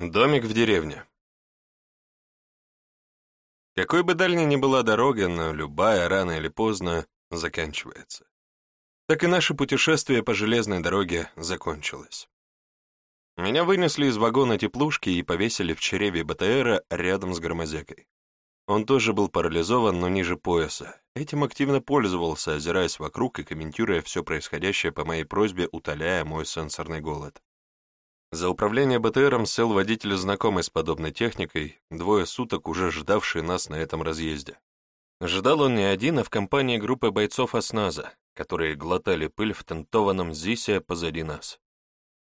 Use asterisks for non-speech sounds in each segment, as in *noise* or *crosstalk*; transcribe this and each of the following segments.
Домик в деревне. Какой бы дальней ни была дорога, но любая, рано или поздно, заканчивается. Так и наше путешествие по железной дороге закончилось. Меня вынесли из вагона теплушки и повесили в чреве БТРа рядом с громозекой. Он тоже был парализован, но ниже пояса. Этим активно пользовался, озираясь вокруг и комментируя все происходящее по моей просьбе, утоляя мой сенсорный голод. За управление БТРом сел водитель знакомый с подобной техникой, двое суток уже ждавший нас на этом разъезде. Ждал он не один, а в компании группы бойцов осназа, которые глотали пыль в тентованном ЗИСе позади нас.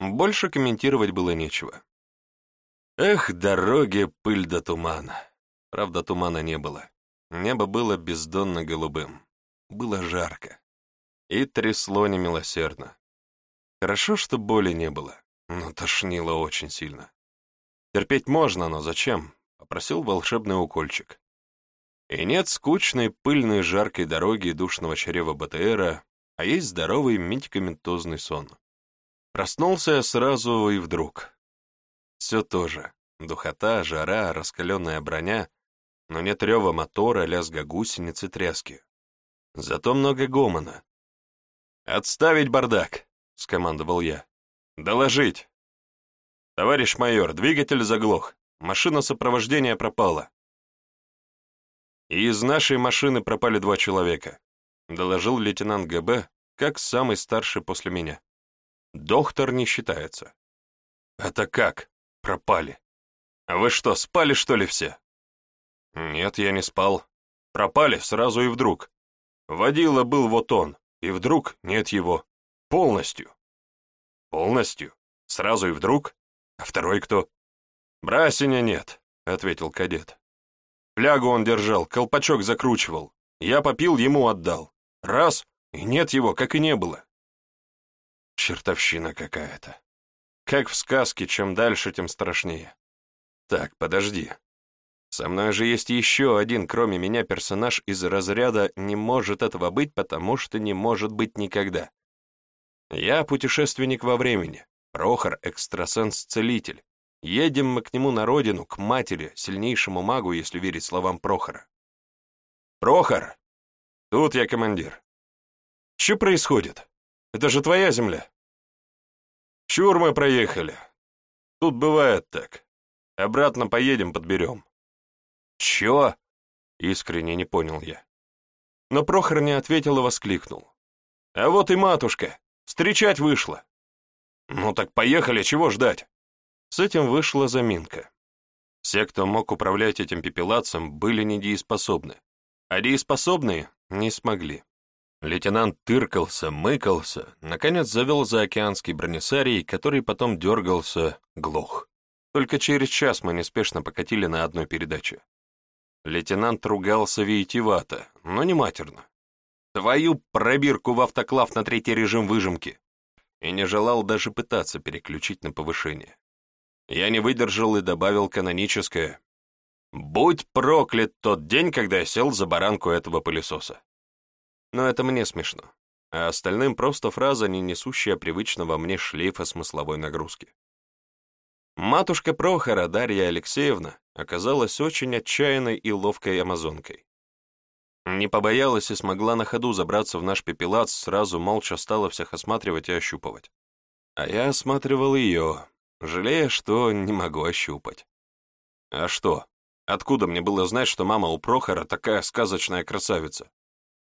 Больше комментировать было нечего. Эх, дороги, пыль до тумана. Правда, тумана не было. Небо было бездонно голубым. Было жарко. И трясло немилосердно. Хорошо, что боли не было. Ну, Тошнило очень сильно. Терпеть можно, но зачем? Попросил волшебный укольчик. И нет скучной, пыльной, жаркой дороги душного чрева БТРа, а есть здоровый медикаментозный сон. Проснулся я сразу и вдруг. Все то же. Духота, жара, раскаленная броня, но нет рева мотора, лязга гусеницы, тряски. Зато много гомона. «Отставить бардак!» — скомандовал я. «Доложить!» «Товарищ майор, двигатель заглох. Машина сопровождения пропала». «И из нашей машины пропали два человека», — доложил лейтенант ГБ, как самый старший после меня. «Доктор не считается». «Это как? Пропали? А вы что, спали, что ли, все?» «Нет, я не спал. Пропали сразу и вдруг. Водила был вот он, и вдруг нет его. Полностью». Полностью? Сразу и вдруг? А второй кто? Брасиня нет, ответил кадет. Плягу он держал, колпачок закручивал. Я попил, ему отдал. Раз, и нет его, как и не было. Чертовщина какая-то. Как в сказке, чем дальше, тем страшнее. Так, подожди. Со мной же есть еще один, кроме меня, персонаж из разряда «не может этого быть, потому что не может быть никогда». Я путешественник во времени, Прохор экстрасенс-целитель. Едем мы к нему на родину, к матери, сильнейшему магу, если верить словам Прохора. Прохор! Тут я командир. Что происходит? Это же твоя земля. Чур мы проехали. Тут бывает так. Обратно поедем, подберем. Чё? Искренне не понял я. Но Прохор не ответил и воскликнул. А вот и матушка. Встречать вышла. Ну так поехали, чего ждать? С этим вышла заминка. Все, кто мог управлять этим пепелацем, были недееспособны. А дееспособные не смогли. Лейтенант тыркался, мыкался, наконец завел заокеанский бронесарий, который потом дергался, глох. Только через час мы неспешно покатили на одной передаче. Лейтенант ругался веетивато, но не матерно. Твою пробирку в автоклав на третий режим выжимки. И не желал даже пытаться переключить на повышение. Я не выдержал и добавил каноническое. «Будь проклят тот день, когда я сел за баранку этого пылесоса». Но это мне смешно, а остальным просто фраза, не несущая привычного мне шлейфа смысловой нагрузки. Матушка Прохора, Дарья Алексеевна, оказалась очень отчаянной и ловкой амазонкой. Не побоялась и смогла на ходу забраться в наш пепелац, сразу молча стала всех осматривать и ощупывать. А я осматривал ее, жалея, что не могу ощупать. А что? Откуда мне было знать, что мама у Прохора такая сказочная красавица?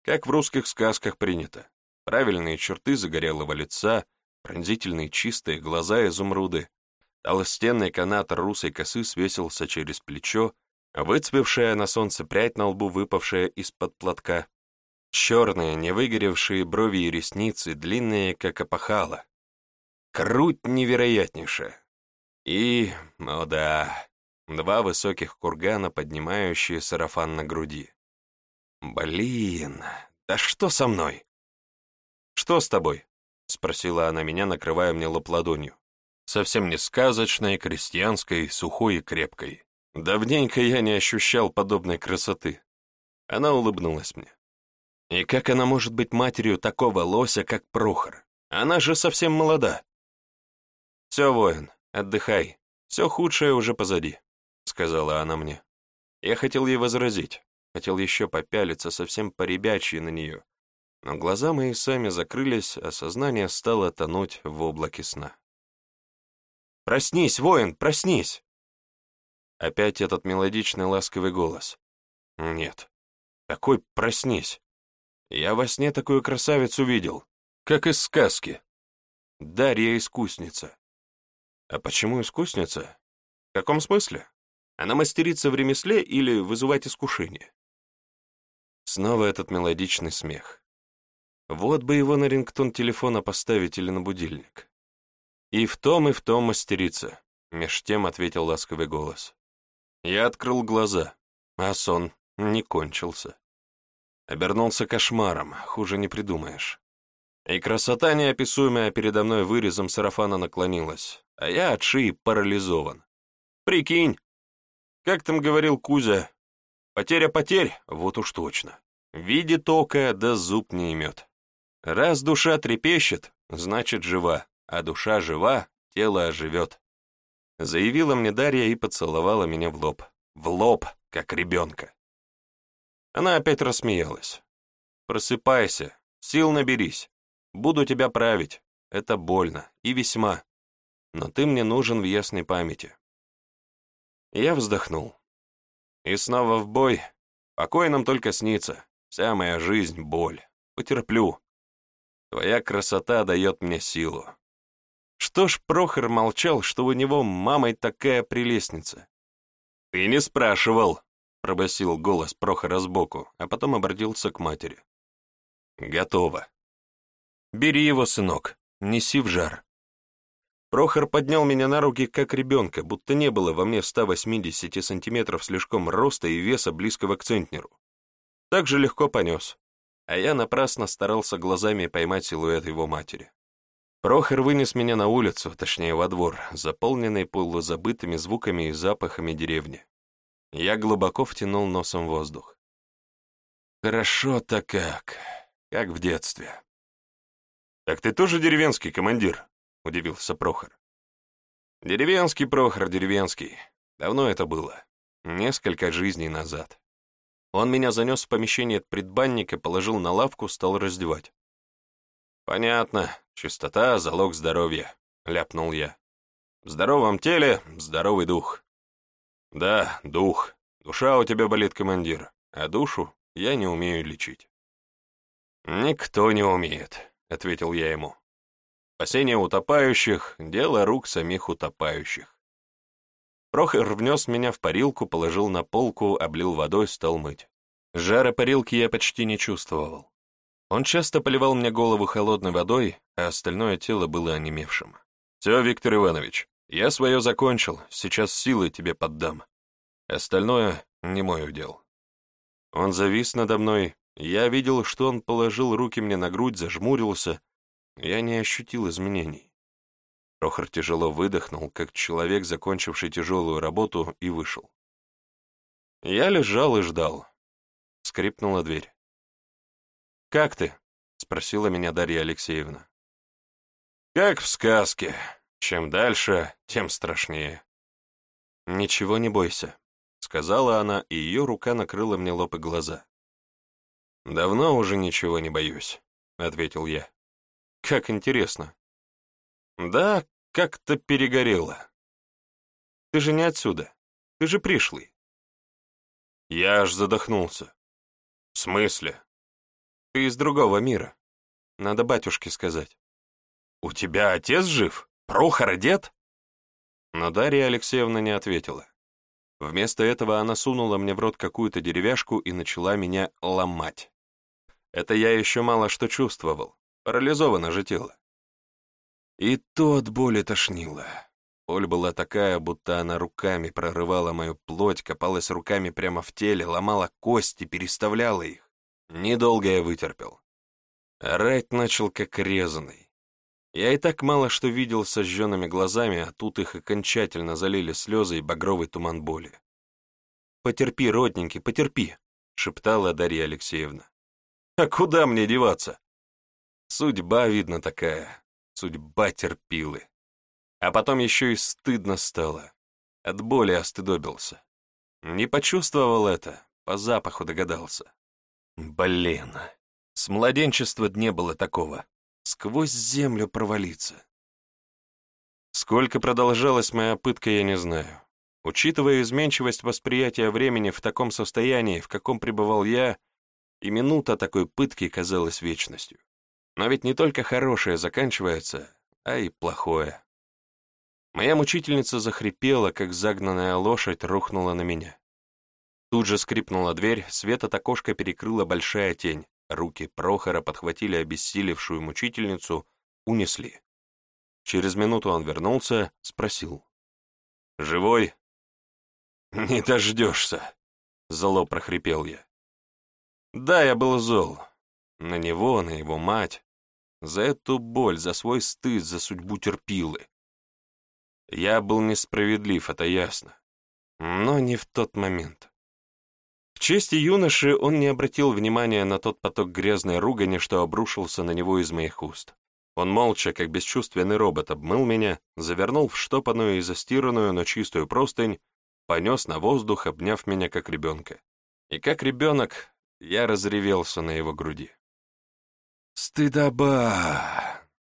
Как в русских сказках принято. Правильные черты загорелого лица, пронзительные чистые глаза изумруды. Толстенный канат русой косы свесился через плечо, выцвевшая на солнце прядь на лбу, выпавшая из-под платка, черные, не выгоревшие брови и ресницы, длинные, как опахало. Круть невероятнейшая. И, о да, два высоких кургана, поднимающие сарафан на груди. «Блин, да что со мной?» «Что с тобой?» — спросила она меня, накрывая мне лоб ладонью. Совсем не сказочной, крестьянской, сухой и крепкой. Давненько я не ощущал подобной красоты. Она улыбнулась мне. И как она может быть матерью такого лося, как Прохор? Она же совсем молода. «Все, воин, отдыхай. Все худшее уже позади», — сказала она мне. Я хотел ей возразить, хотел еще попялиться совсем поребячьи на нее, но глаза мои сами закрылись, а сознание стало тонуть в облаке сна. «Проснись, воин, проснись!» Опять этот мелодичный ласковый голос. Нет. Такой проснись. Я во сне такую красавицу видел, как из сказки. Дарья искусница. А почему искусница? В каком смысле? Она мастерица в ремесле или вызывать искушение? Снова этот мелодичный смех. Вот бы его на рингтон телефона поставить или на будильник. «И в том, и в том мастерица», — меж тем ответил ласковый голос. Я открыл глаза, а сон не кончился. Обернулся кошмаром, хуже не придумаешь. И красота, неописуемая передо мной вырезом сарафана, наклонилась, а я от шеи парализован. Прикинь, как там говорил Кузя, потеря потерь, вот уж точно. Видит око, да зуб не имет. Раз душа трепещет, значит жива, а душа жива, тело оживет. Заявила мне Дарья и поцеловала меня в лоб. В лоб, как ребенка. Она опять рассмеялась. «Просыпайся, сил наберись. Буду тебя править. Это больно и весьма. Но ты мне нужен в ясной памяти». Я вздохнул. И снова в бой. Покой нам только снится. Вся моя жизнь — боль. Потерплю. Твоя красота дает мне силу. Что ж Прохор молчал, что у него мамой такая прелестница? «Ты не спрашивал», — пробасил голос Прохора сбоку, а потом обратился к матери. «Готово. Бери его, сынок, неси в жар». Прохор поднял меня на руки, как ребенка, будто не было во мне 180 сантиметров слишком роста и веса близкого к центнеру. Так же легко понес, а я напрасно старался глазами поймать силуэт его матери. Прохор вынес меня на улицу, точнее во двор, заполненный полузабытыми звуками и запахами деревни. Я глубоко втянул носом воздух. Хорошо-то как, как в детстве. «Так ты тоже деревенский, командир?» — удивился Прохор. «Деревенский, Прохор, деревенский. Давно это было. Несколько жизней назад. Он меня занес в помещение предбанника, положил на лавку, стал раздевать. «Понятно. Чистота — залог здоровья», — ляпнул я. «В здоровом теле здоровый дух». «Да, дух. Душа у тебя болит, командир, а душу я не умею лечить». «Никто не умеет», — ответил я ему. «Спасение утопающих — дело рук самих утопающих». Прохор внес меня в парилку, положил на полку, облил водой, стал мыть. Жара парилки я почти не чувствовал. Он часто поливал мне голову холодной водой, а остальное тело было онемевшим. «Все, Виктор Иванович, я свое закончил, сейчас силы тебе поддам. Остальное не мой удел». Он завис надо мной, я видел, что он положил руки мне на грудь, зажмурился. Я не ощутил изменений. Прохор тяжело выдохнул, как человек, закончивший тяжелую работу, и вышел. Я лежал и ждал. Скрипнула дверь. «Как ты?» — спросила меня Дарья Алексеевна. «Как в сказке. Чем дальше, тем страшнее». «Ничего не бойся», — сказала она, и ее рука накрыла мне лоб и глаза. «Давно уже ничего не боюсь», — ответил я. «Как интересно». «Да, как-то перегорело». «Ты же не отсюда. Ты же пришлый». Я аж задохнулся. «В смысле?» Ты из другого мира. Надо батюшке сказать. У тебя отец жив? Прохор дед? Но Дарья Алексеевна не ответила. Вместо этого она сунула мне в рот какую-то деревяшку и начала меня ломать. Это я еще мало что чувствовал. Парализовано же тело. И то от боли тошнило. Боль была такая, будто она руками прорывала мою плоть, копалась руками прямо в теле, ломала кости, переставляла их. Недолго я вытерпел. Райт начал как резанный. Я и так мало что видел сожженными глазами, а тут их окончательно залили слезы и багровый туман боли. «Потерпи, родненький, потерпи», — шептала Дарья Алексеевна. «А куда мне деваться?» Судьба, видно, такая. Судьба терпилы. А потом еще и стыдно стало. От боли остыдобился. Не почувствовал это, по запаху догадался. Блин, с младенчества не было такого. Сквозь землю провалиться. Сколько продолжалась моя пытка, я не знаю. Учитывая изменчивость восприятия времени в таком состоянии, в каком пребывал я, и минута такой пытки казалась вечностью. Но ведь не только хорошее заканчивается, а и плохое. Моя мучительница захрипела, как загнанная лошадь рухнула на меня. Тут же скрипнула дверь, свет от окошка перекрыла большая тень. Руки Прохора подхватили обессилевшую мучительницу, унесли. Через минуту он вернулся, спросил. «Живой?» «Не дождешься», — зло прохрипел я. «Да, я был зол. На него, на его мать. За эту боль, за свой стыд, за судьбу терпилы. Я был несправедлив, это ясно. Но не в тот момент. В честь юноши он не обратил внимания на тот поток грязной ругани, что обрушился на него из моих уст. Он молча, как бесчувственный робот, обмыл меня, завернул в штопанную и застиранную, но чистую простынь, понес на воздух, обняв меня как ребенка. И как ребенок я разревелся на его груди. Стыдоба!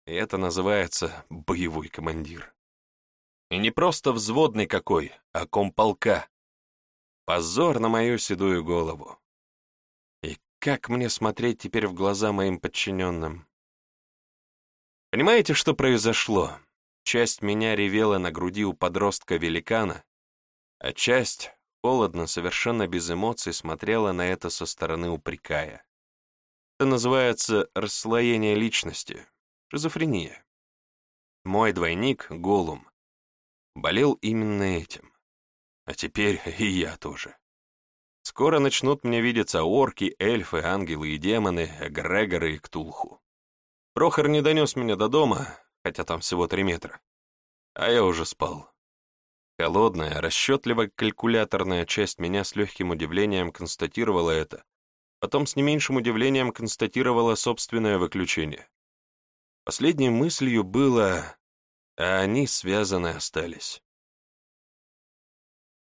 И это называется боевой командир. И не просто взводный какой, а комполка, Позор на мою седую голову. И как мне смотреть теперь в глаза моим подчиненным? Понимаете, что произошло? Часть меня ревела на груди у подростка-великана, а часть, холодно, совершенно без эмоций, смотрела на это со стороны упрекая. Это называется расслоение личности, шизофрения. Мой двойник, Голум, болел именно этим. А теперь *laughs* и я тоже. Скоро начнут мне видеться орки, эльфы, ангелы и демоны, грегоры и ктулху. Прохор не донес меня до дома, хотя там всего три метра. А я уже спал. Холодная, расчетливо-калькуляторная часть меня с легким удивлением констатировала это, потом с не меньшим удивлением констатировала собственное выключение. Последней мыслью было, а они связаны остались.